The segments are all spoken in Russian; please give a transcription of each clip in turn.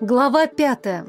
Глава пятая.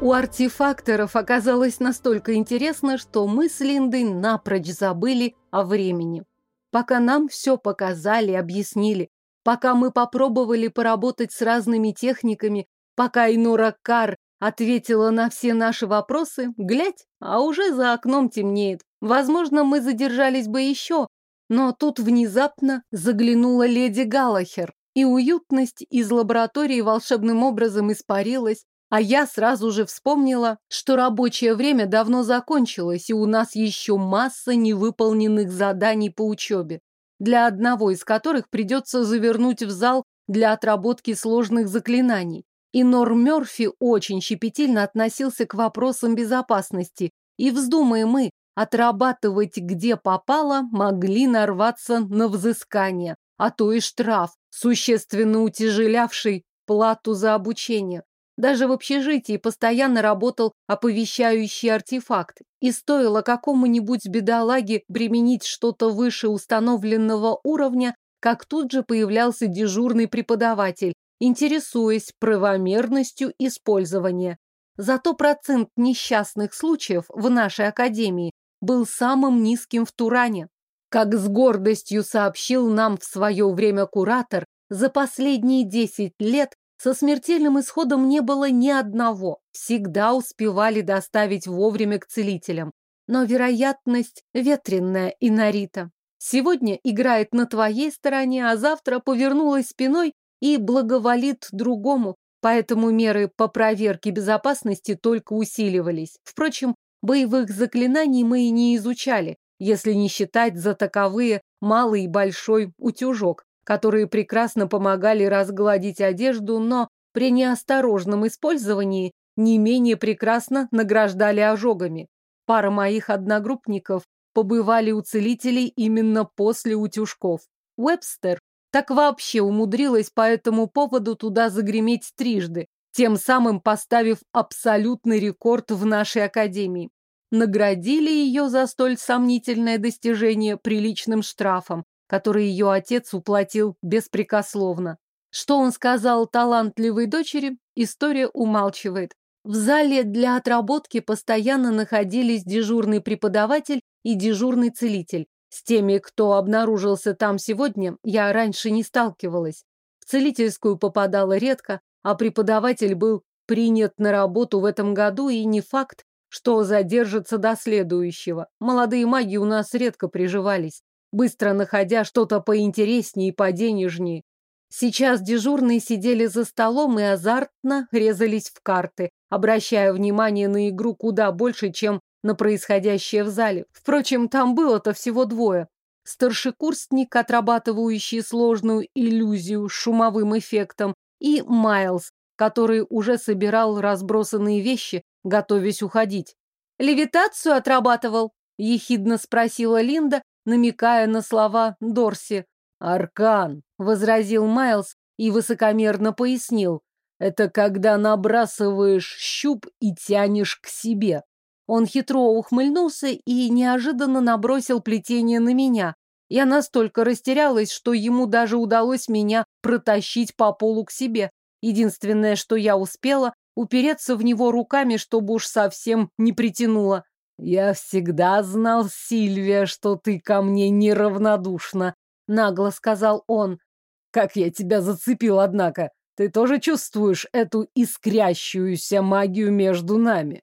У артефакторов оказалось настолько интересно, что мы с Линдой напрочь забыли о времени. Пока нам все показали, объяснили, пока мы попробовали поработать с разными техниками, пока Инора Кар ответила на все наши вопросы, глядь, а уже за окном темнеет. Возможно, мы задержались бы еще, но тут внезапно заглянула леди Галахер, и уютность из лаборатории волшебным образом испарилась, а я сразу же вспомнила, что рабочее время давно закончилось, и у нас еще масса невыполненных заданий по учебе, для одного из которых придется завернуть в зал для отработки сложных заклинаний. И Нор Мёрфи очень щепетильно относился к вопросам безопасности, и вздумаем мы отрабатывать где попало, могли нарваться на взыскание, а то и штраф, существенно утяжелявший плату за обучение. Даже в общежитии постоянно работал оповещающий артефакт, и стоило какому-нибудь бедолаге применить что-то выше установленного уровня, как тут же появлялся дежурный преподаватель, интересуясь правомерностью использования. Зато процент несчастных случаев в нашей академии был самым низким в Туране. Как с гордостью сообщил нам в свое время куратор, за последние 10 лет со смертельным исходом не было ни одного. Всегда успевали доставить вовремя к целителям. Но вероятность ветренная, Инарита. Сегодня играет на твоей стороне, а завтра повернулась спиной и благоволит другому, поэтому меры по проверке безопасности только усиливались. Впрочем, Боевых заклинаний мы и не изучали, если не считать за таковые малый и большой утюжок, которые прекрасно помогали разгладить одежду, но при неосторожном использовании не менее прекрасно награждали ожогами. Пара моих одногруппников побывали у целителей именно после утюжков. Уэбстер так вообще умудрилась по этому поводу туда загреметь трижды, тем самым поставив абсолютный рекорд в нашей академии. Наградили ее за столь сомнительное достижение приличным штрафом, который ее отец уплатил беспрекословно. Что он сказал талантливой дочери, история умалчивает. В зале для отработки постоянно находились дежурный преподаватель и дежурный целитель. С теми, кто обнаружился там сегодня, я раньше не сталкивалась. В целительскую попадала редко, а преподаватель был принят на работу в этом году, и не факт, что задержится до следующего. Молодые маги у нас редко приживались, быстро находя что-то поинтереснее и поденежнее. Сейчас дежурные сидели за столом и азартно резались в карты, обращая внимание на игру куда больше, чем на происходящее в зале. Впрочем, там было-то всего двое. Старшекурсник, отрабатывающий сложную иллюзию с шумовым эффектом, и Майлз, который уже собирал разбросанные вещи, готовясь уходить. «Левитацию отрабатывал?» — ехидно спросила Линда, намекая на слова Дорси. «Аркан», — возразил Майлз и высокомерно пояснил. «Это когда набрасываешь щуп и тянешь к себе». Он хитро ухмыльнулся и неожиданно набросил плетение на меня. Я настолько растерялась, что ему даже удалось меня протащить по полу к себе. Единственное, что я успела, упереться в него руками, чтобы уж совсем не притянуло. «Я всегда знал, Сильвия, что ты ко мне неравнодушна», — нагло сказал он. «Как я тебя зацепил, однако! Ты тоже чувствуешь эту искрящуюся магию между нами?»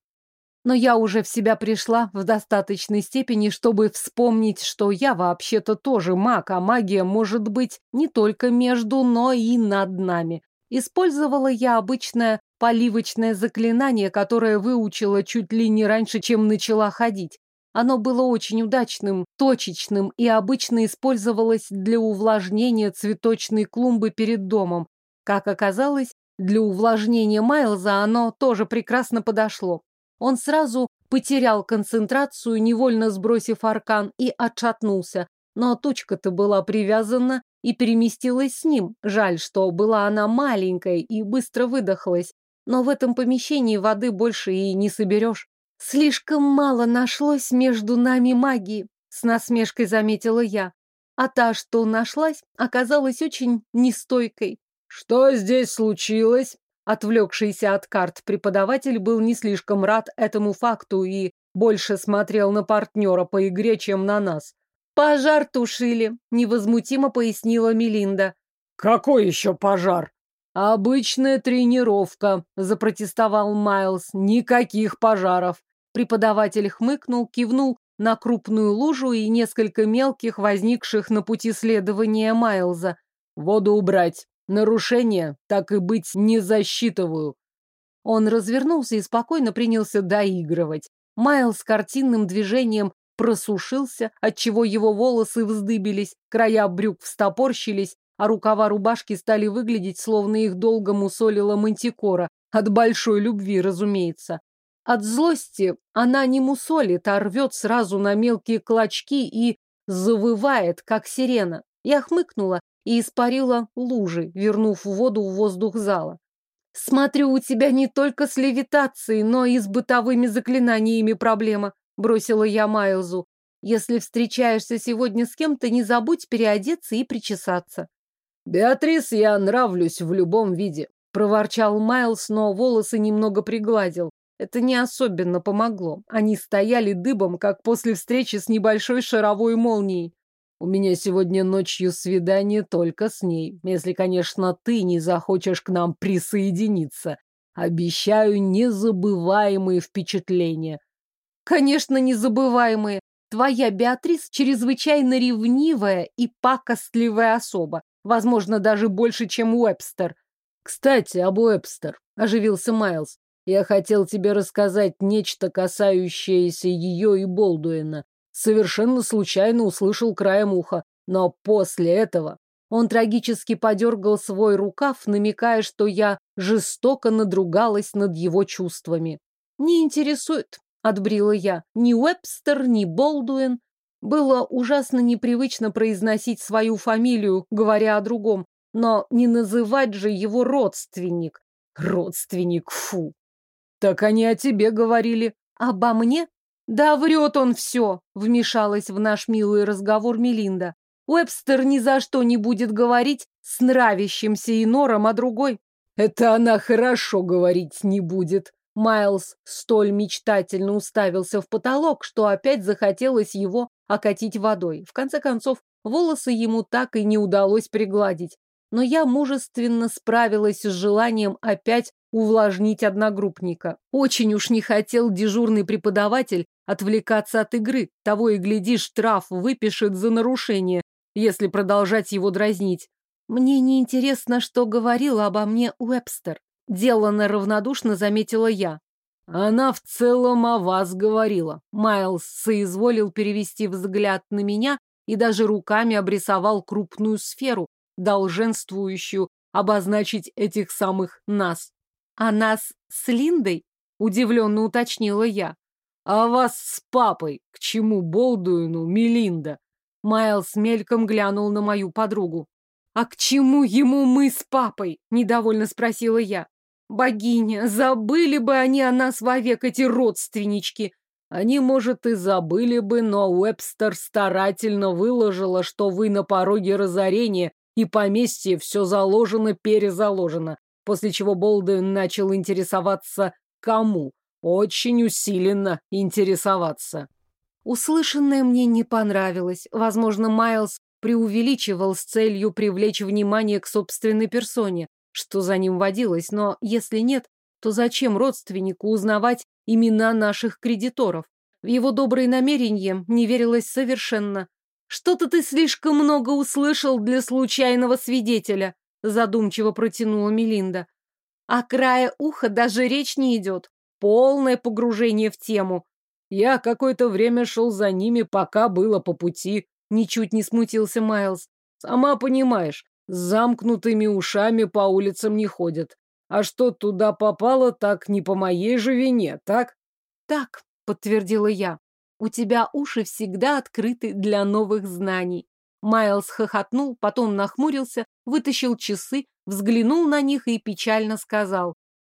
Но я уже в себя пришла в достаточной степени, чтобы вспомнить, что я вообще-то тоже маг, а магия может быть не только между, но и над нами. Использовала я обычное поливочное заклинание, которое выучила чуть ли не раньше, чем начала ходить. Оно было очень удачным, точечным и обычно использовалось для увлажнения цветочной клумбы перед домом. Как оказалось, для увлажнения Майлза оно тоже прекрасно подошло. Он сразу потерял концентрацию, невольно сбросив аркан, и отшатнулся. Но тучка-то была привязана и переместилась с ним. Жаль, что была она маленькой и быстро выдохлась но в этом помещении воды больше и не соберешь. Слишком мало нашлось между нами магии, с насмешкой заметила я. а та, что нашлась, оказалась очень нестойкой. «Что здесь случилось?» Отвлекшийся от карт преподаватель был не слишком рад этому факту и больше смотрел на партнера по игре, чем на нас. «Пожар тушили», — невозмутимо пояснила Мелинда. «Какой еще пожар?» «Обычная тренировка», — запротестовал Майлз. «Никаких пожаров». Преподаватель хмыкнул, кивнул на крупную лужу и несколько мелких, возникших на пути следования Майлза. «Воду убрать. Нарушение, так и быть, не засчитываю». Он развернулся и спокойно принялся доигрывать. Майлз картинным движением просушился, отчего его волосы вздыбились, края брюк встопорщились, а рукава рубашки стали выглядеть, словно их долго мусолила мантикора, от большой любви, разумеется. От злости она не мусолит, а рвет сразу на мелкие клочки и завывает, как сирена. Я хмыкнула и испарила лужи, вернув воду в воздух зала. «Смотрю, у тебя не только с левитацией, но и с бытовыми заклинаниями проблема», — бросила я Майлзу. «Если встречаешься сегодня с кем-то, не забудь переодеться и причесаться». «Беатрис, я нравлюсь в любом виде», — проворчал Майлз, но волосы немного пригладил. Это не особенно помогло. Они стояли дыбом, как после встречи с небольшой шаровой молнией. У меня сегодня ночью свидание только с ней, если, конечно, ты не захочешь к нам присоединиться. Обещаю незабываемые впечатления. Конечно, незабываемые. Твоя Беатрис чрезвычайно ревнивая и пакостливая особа. Возможно, даже больше, чем Уэбстер. Кстати, об Уэбстер, оживился Майлз. Я хотел тебе рассказать нечто, касающееся ее и Болдуина. Совершенно случайно услышал краем уха. Но после этого он трагически подергал свой рукав, намекая, что я жестоко надругалась над его чувствами. «Не интересует», — отбрила я, — «ни Уэбстер, ни Болдуин». Было ужасно непривычно произносить свою фамилию, говоря о другом, но не называть же его родственник. Родственник, фу. Так они о тебе говорили. Обо мне? Да врет он все, вмешалась в наш милый разговор Мелинда. Уэбстер ни за что не будет говорить с нравящимся инором, а другой. Это она хорошо говорить не будет. Майлз столь мечтательно уставился в потолок, что опять захотелось его окатить водой. В конце концов, волосы ему так и не удалось пригладить. Но я мужественно справилась с желанием опять увлажнить одногруппника. Очень уж не хотел дежурный преподаватель отвлекаться от игры. Того и гляди, штраф выпишет за нарушение, если продолжать его дразнить. Мне не интересно, что говорила обо мне Уэбстер. Делано равнодушно заметила я. Она в целом о вас говорила. Майлз соизволил перевести взгляд на меня и даже руками обрисовал крупную сферу, долженствующую обозначить этих самых нас. «А нас с Линдой?» — удивленно уточнила я. «А вас с папой? К чему Болдуину, Мелинда?» Майлз мельком глянул на мою подругу. «А к чему ему мы с папой?» — недовольно спросила я. «Богиня, забыли бы они о нас вовек, эти родственнички!» Они, может, и забыли бы, но Уэбстер старательно выложила, что вы на пороге разорения, и поместье все заложено-перезаложено после чего Болдуин начал интересоваться кому. Очень усиленно интересоваться. Услышанное мне не понравилось. Возможно, Майлз преувеличивал с целью привлечь внимание к собственной персоне, что за ним водилось, но если нет, то зачем родственнику узнавать имена наших кредиторов? В его добрые намерения не верилось совершенно. Что-то ты слишком много услышал для случайного свидетеля задумчиво протянула Мелинда. А края уха даже речь не идет. Полное погружение в тему. Я какое-то время шел за ними, пока было по пути. Ничуть не смутился Майлз. Сама понимаешь, с замкнутыми ушами по улицам не ходят. А что туда попало, так не по моей же вине, так? Так, подтвердила я. У тебя уши всегда открыты для новых знаний. Майлз хохотнул, потом нахмурился, вытащил часы, взглянул на них и печально сказал.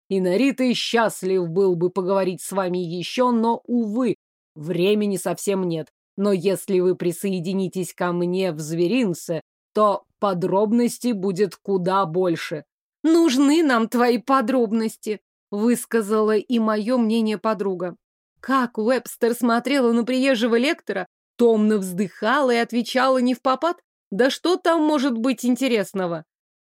«Инаритой счастлив был бы поговорить с вами еще, но, увы, времени совсем нет. Но если вы присоединитесь ко мне в зверинце, то подробностей будет куда больше. Нужны нам твои подробности, высказала и мое мнение подруга. Как Уэбстер смотрела на приезжего лектора, томно вздыхала и отвечала не в попад? Да что там может быть интересного?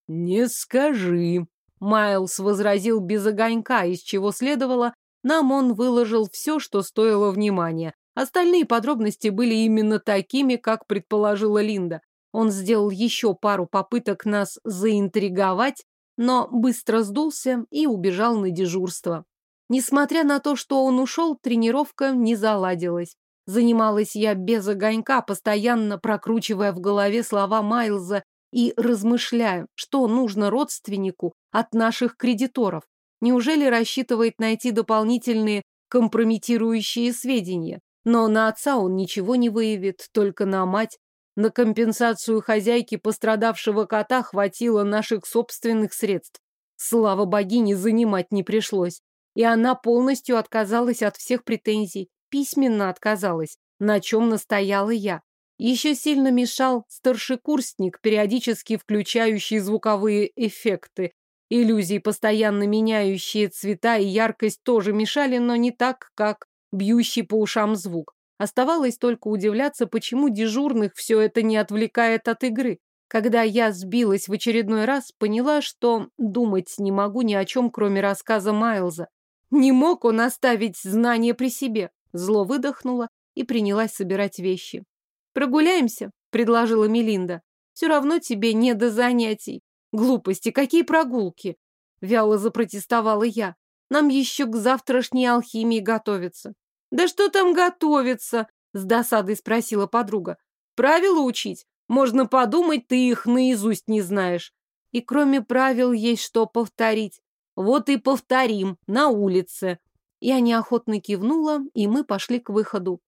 Не скажи. Майлз возразил без огонька, из чего следовало, нам он выложил все, что стоило внимания. Остальные подробности были именно такими, как предположила Линда. Он сделал еще пару попыток нас заинтриговать, но быстро сдулся и убежал на дежурство. Несмотря на то, что он ушел, тренировка не заладилась. Занималась я без огонька, постоянно прокручивая в голове слова Майлза и размышляя, что нужно родственнику от наших кредиторов. Неужели рассчитывает найти дополнительные компрометирующие сведения? Но на отца он ничего не выявит, только на мать. На компенсацию хозяйки пострадавшего кота хватило наших собственных средств. Слава богине, занимать не пришлось. И она полностью отказалась от всех претензий. Письменно отказалась, на чем настояла я. Еще сильно мешал старшекурсник, периодически включающий звуковые эффекты. Иллюзии, постоянно меняющие цвета и яркость, тоже мешали, но не так, как бьющий по ушам звук. Оставалось только удивляться, почему дежурных все это не отвлекает от игры. Когда я сбилась в очередной раз, поняла, что думать не могу ни о чем, кроме рассказа Майлза. Не мог он оставить знания при себе. Зло выдохнула и принялась собирать вещи. «Прогуляемся?» — предложила Мелинда. «Все равно тебе не до занятий. Глупости, какие прогулки?» Вяло запротестовала я. «Нам еще к завтрашней алхимии готовиться». «Да что там готовиться?» — с досадой спросила подруга. «Правила учить? Можно подумать, ты их наизусть не знаешь. И кроме правил есть что повторить. Вот и повторим, на улице». Я неохотно кивнула, и мы пошли к выходу.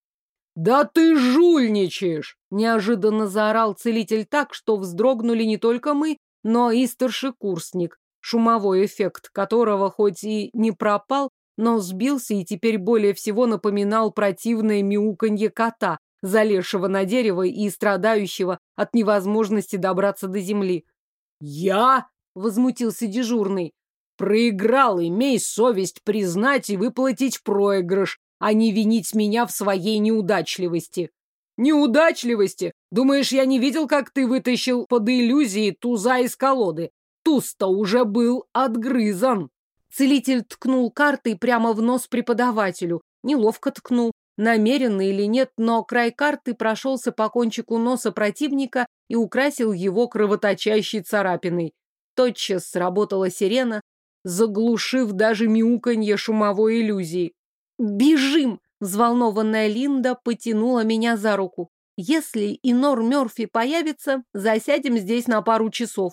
«Да ты жульничаешь!» – неожиданно заорал целитель так, что вздрогнули не только мы, но и старшекурсник, шумовой эффект которого хоть и не пропал, но сбился и теперь более всего напоминал противное мяуканье кота, залезшего на дерево и страдающего от невозможности добраться до земли. «Я?» — возмутился дежурный. «Проиграл, имей совесть признать и выплатить проигрыш, а не винить меня в своей неудачливости. Неудачливости? Думаешь, я не видел, как ты вытащил под иллюзией туза из колоды? Туз-то уже был отгрызан. Целитель ткнул картой прямо в нос преподавателю. Неловко ткнул, намеренно или нет, но край карты прошелся по кончику носа противника и украсил его кровоточащей царапиной. Тотчас сработала сирена, заглушив даже мяуканье шумовой иллюзии. «Бежим!» – взволнованная Линда потянула меня за руку. «Если Инор Мёрфи появится, засядем здесь на пару часов».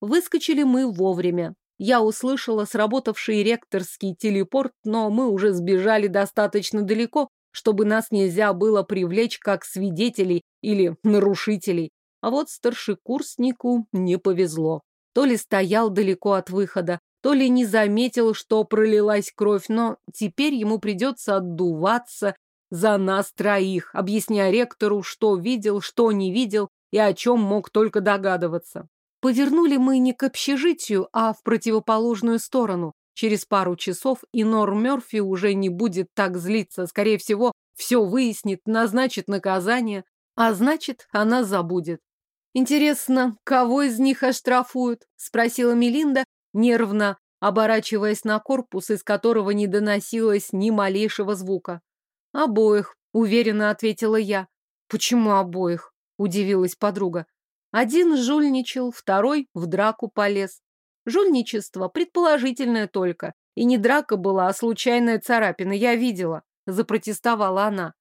Выскочили мы вовремя. Я услышала сработавший ректорский телепорт, но мы уже сбежали достаточно далеко, чтобы нас нельзя было привлечь как свидетелей или нарушителей. А вот старшекурснику не повезло. То ли стоял далеко от выхода, то ли не заметил, что пролилась кровь, но теперь ему придется отдуваться за нас троих, объясняя ректору, что видел, что не видел и о чем мог только догадываться. Повернули мы не к общежитию, а в противоположную сторону. Через пару часов и Нор Мёрфи уже не будет так злиться. Скорее всего, все выяснит, назначит наказание, а значит, она забудет. «Интересно, кого из них оштрафуют?» — спросила Мелинда, нервно оборачиваясь на корпус, из которого не доносилось ни малейшего звука. «Обоих», — уверенно ответила я. «Почему обоих?» — удивилась подруга. Один жульничал, второй в драку полез. Жульничество предположительное только. И не драка была, а случайная царапина, я видела. Запротестовала она.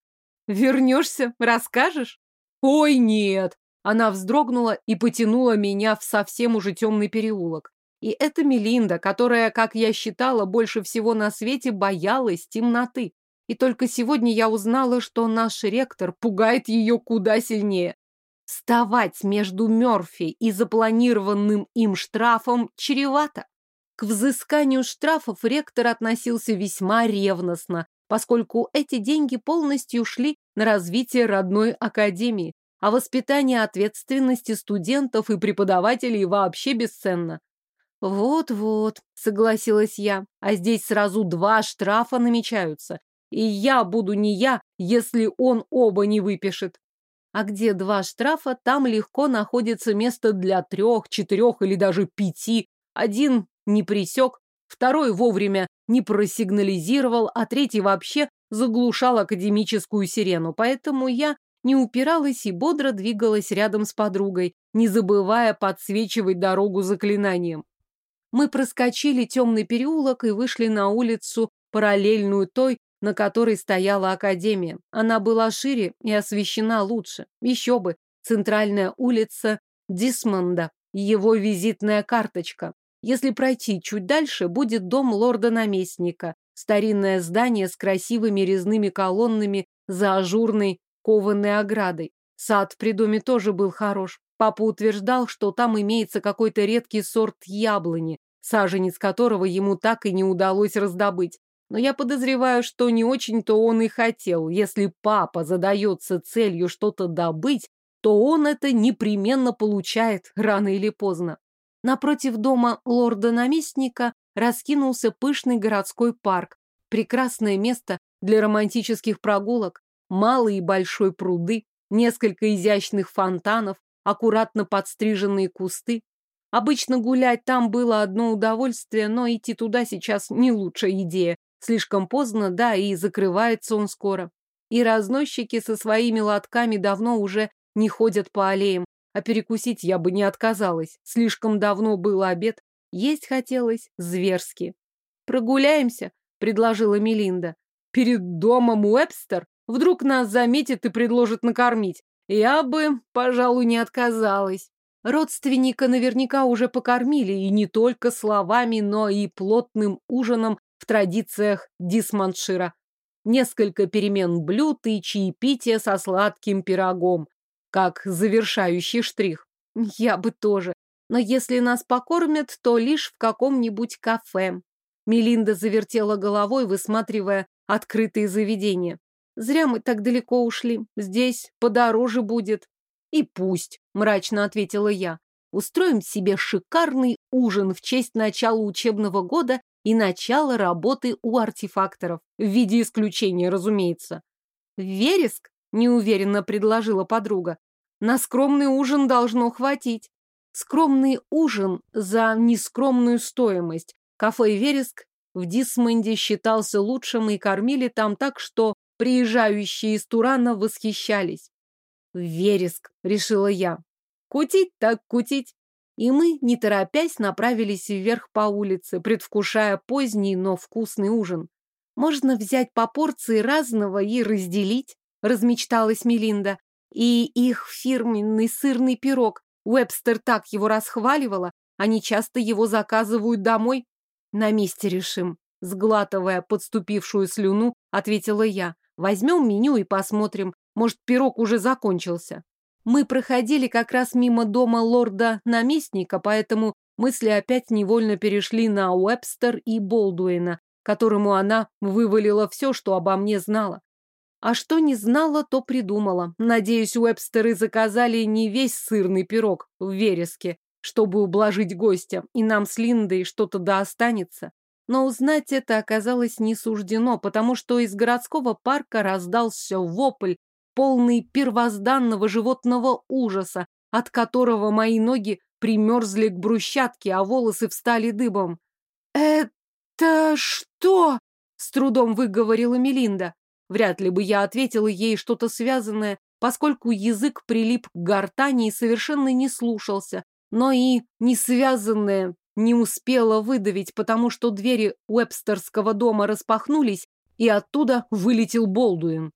«Вернешься? Расскажешь?» «Ой, нет!» Она вздрогнула и потянула меня в совсем уже темный переулок. И это Мелинда, которая, как я считала, больше всего на свете боялась темноты. И только сегодня я узнала, что наш ректор пугает ее куда сильнее. Вставать между Мёрфи и запланированным им штрафом чревато. К взысканию штрафов ректор относился весьма ревностно, поскольку эти деньги полностью шли на развитие родной академии, а воспитание ответственности студентов и преподавателей вообще бесценно. Вот-вот, согласилась я, а здесь сразу два штрафа намечаются. И я буду не я, если он оба не выпишет. А где два штрафа, там легко находится место для трех, четырех или даже пяти. Один не присек, второй вовремя не просигнализировал, а третий вообще заглушал академическую сирену. Поэтому я не упиралась и бодро двигалась рядом с подругой, не забывая подсвечивать дорогу заклинанием. Мы проскочили темный переулок и вышли на улицу, параллельную той, на которой стояла академия. Она была шире и освещена лучше. Еще бы, центральная улица Дисмонда, его визитная карточка. Если пройти чуть дальше, будет дом лорда-наместника, старинное здание с красивыми резными колоннами за ажурной кованой оградой. Сад при доме тоже был хорош. Папа утверждал, что там имеется какой-то редкий сорт яблони, саженец которого ему так и не удалось раздобыть. Но я подозреваю, что не очень-то он и хотел. Если папа задается целью что-то добыть, то он это непременно получает рано или поздно. Напротив дома лорда-наместника раскинулся пышный городской парк. Прекрасное место для романтических прогулок малый и большой пруды, несколько изящных фонтанов, аккуратно подстриженные кусты. Обычно гулять там было одно удовольствие, но идти туда сейчас не лучшая идея. Слишком поздно, да, и закрывается он скоро. И разносчики со своими лотками давно уже не ходят по аллеям, а перекусить я бы не отказалась. Слишком давно был обед, есть хотелось зверски. «Прогуляемся», — предложила Мелинда. «Перед домом Уэбстер?» Вдруг нас заметит и предложит накормить. Я бы, пожалуй, не отказалась. Родственника наверняка уже покормили, и не только словами, но и плотным ужином в традициях Дисманшира. Несколько перемен блюд и чаепитие со сладким пирогом, как завершающий штрих. Я бы тоже. Но если нас покормят, то лишь в каком-нибудь кафе. Мелинда завертела головой, высматривая открытые заведения. Зря мы так далеко ушли. Здесь подороже будет. И пусть, мрачно ответила я. Устроим себе шикарный ужин в честь начала учебного года и начала работы у артефакторов. В виде исключения, разумеется. Вереск? Неуверенно предложила подруга. На скромный ужин должно хватить. Скромный ужин за нескромную стоимость. Кафе «Вереск» в Дисмонде считался лучшим и кормили там так, что Приезжающие из Турана восхищались. «Вереск», — решила я. «Кутить так кутить». И мы, не торопясь, направились вверх по улице, предвкушая поздний, но вкусный ужин. «Можно взять по порции разного и разделить», — размечталась Мелинда. «И их фирменный сырный пирог. Уэбстер так его расхваливала, они часто его заказывают домой. На месте решим». Сглатывая подступившую слюну, ответила я. Возьмем меню и посмотрим. Может, пирог уже закончился. Мы проходили как раз мимо дома лорда-наместника, поэтому мысли опять невольно перешли на Уэбстер и Болдуина, которому она вывалила все, что обо мне знала. А что не знала, то придумала. Надеюсь, Уэбстеры заказали не весь сырный пирог в вереске, чтобы ублажить гостя, и нам с Линдой что-то да останется. Но узнать это оказалось не суждено, потому что из городского парка раздался вопль, полный первозданного животного ужаса, от которого мои ноги примерзли к брусчатке, а волосы встали дыбом. «Это что?» — с трудом выговорила Мелинда. Вряд ли бы я ответила ей что-то связанное, поскольку язык прилип к гортани и совершенно не слушался, но и не связанное не успела выдавить, потому что двери Уэбстерского дома распахнулись, и оттуда вылетел Болдуин.